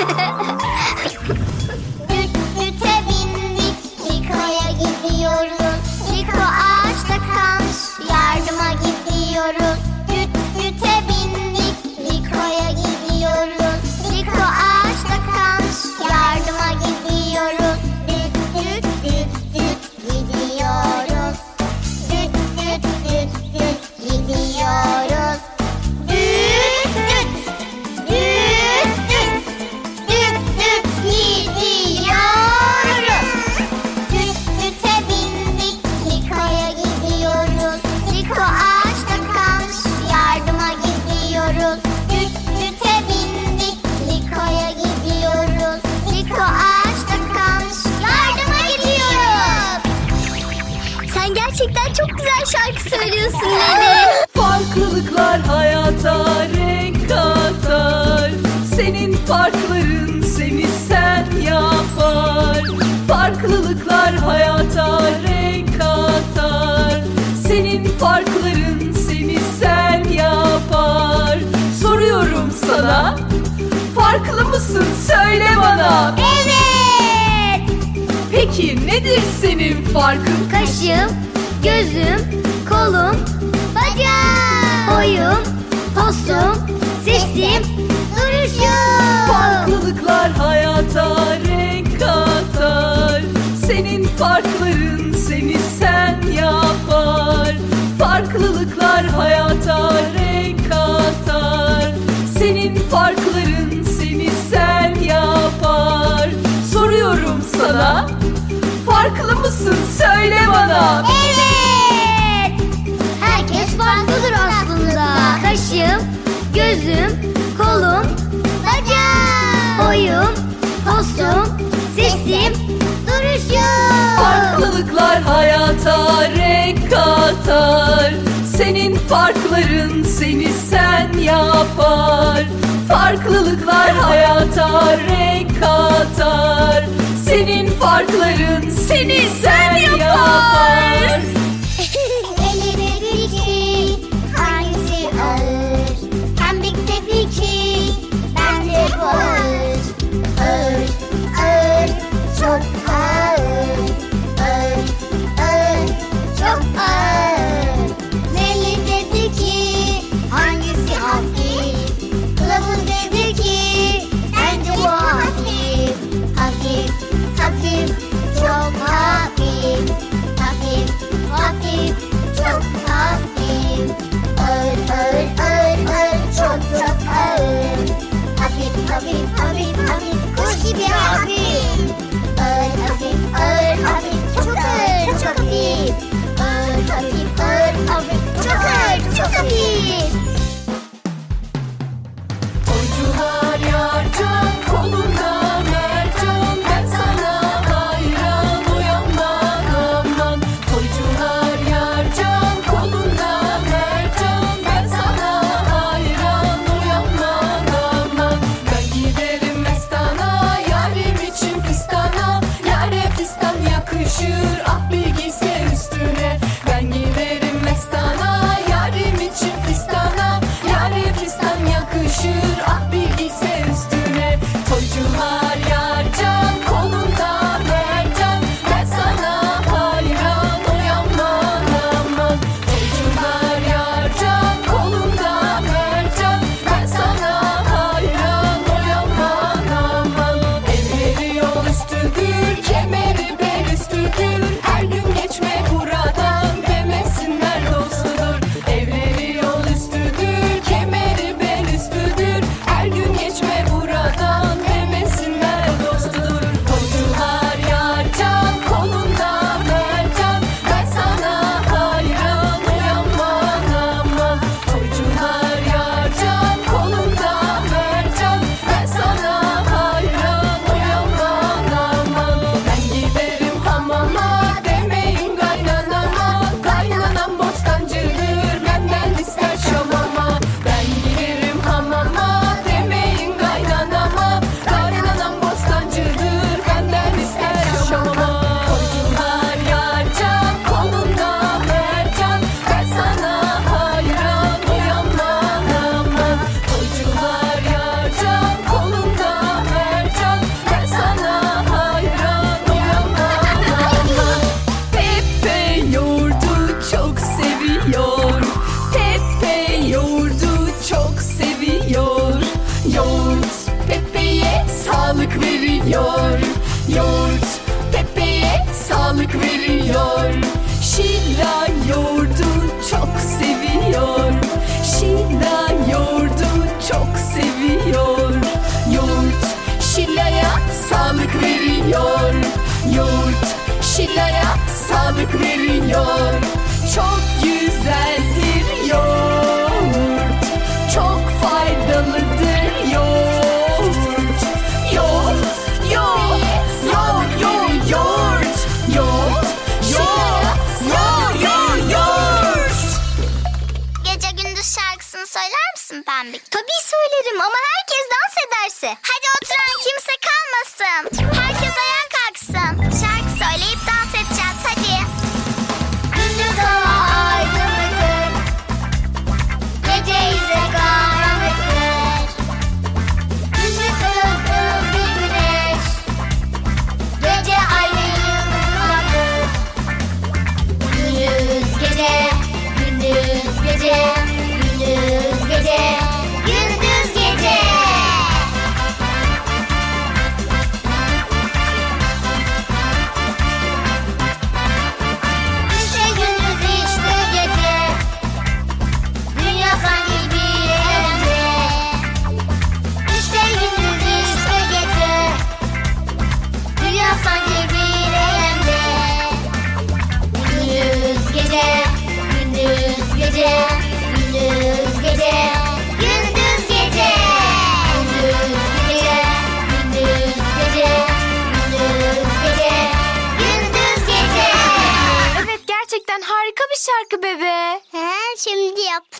Ha ha ha! Söylüyorsun Leli. Farklılıklar hayata renk katar Senin farkların seni sen yapar Farklılıklar hayata renk katar Senin farkların seni sen yapar Soruyorum sana Farklı mısın söyle bana Evet. Peki nedir senin farkın? Kaşım, gözüm, kolum, bacağım, boyum, postum, sesim, duruşum. Farklılıklar hayata renk katar. Senin farkların seni sen yapar. Farklılıklar hayata renk katar. Senin farkların seni sen yapar. Soruyorum sana Farklı mısın? Söyle bana. Evet. Gözüm, kolum, bacağım, boyum, postum, sesim, duruşum. Farklılıklar hayata renk katar Senin farkların seni sen yapar. Farklılıklar hayata renk katar Senin farkların seni sen yapar veriyor Çok güzeldir yoğurt Çok faydalıdır yoğurt Yoğurt, yoğurt, yoğurt, yoğurt, yoğurt Yoğurt, yoğurt, yoğurt, yoğurt, Gece gündüz şarkısını söyler misin Pembik? Tabii söylerim ama herkes dans ederse. Hadi oturan kimse kalmasın. Herkes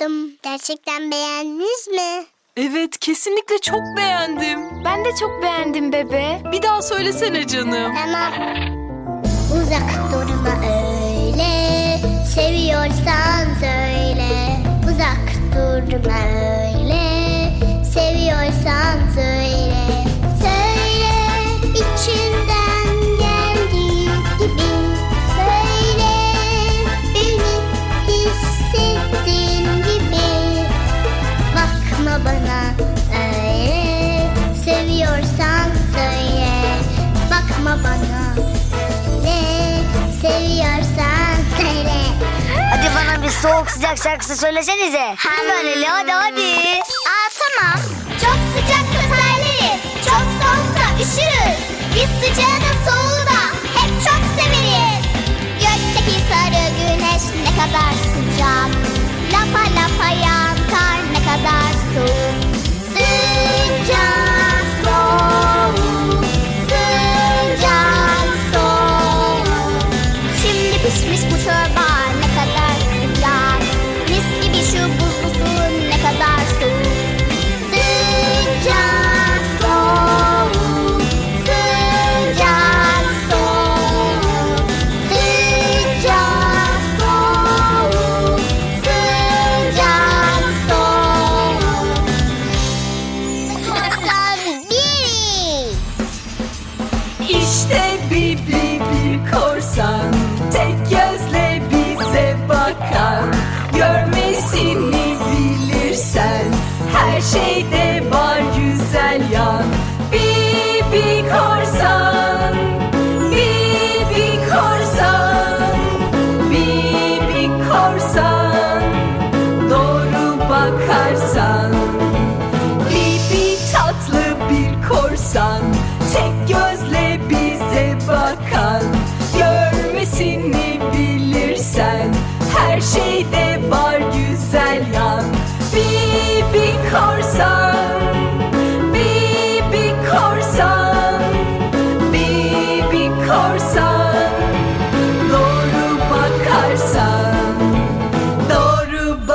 yaptım. Gerçekten beğendiniz mi? Evet kesinlikle çok beğendim Ben de çok beğendim bebe. Bir daha söylesene canım Tamam. Uzak durma öyle. Seviyorsan söyle. Uzak durma öyle. Seviyorsan söyle. Söyle soğuk sıcak şarkısı söylesenize. Lütfen Leli hadi hadi. Aa tamam. Çok sıcakta terleriz Çok soğukta üşürüz. Biz sıcağı da soğuğu da Hep çok severiz. Gökteki sarı güneş ne kadar sıcak Görmesini bilirsen Her şeyde var güzel yan. Bibi korsan Bibi korsan Bibi korsan. Doğru bakarsan Bibi tatlı bir korsan. Tek bakarsan Doğru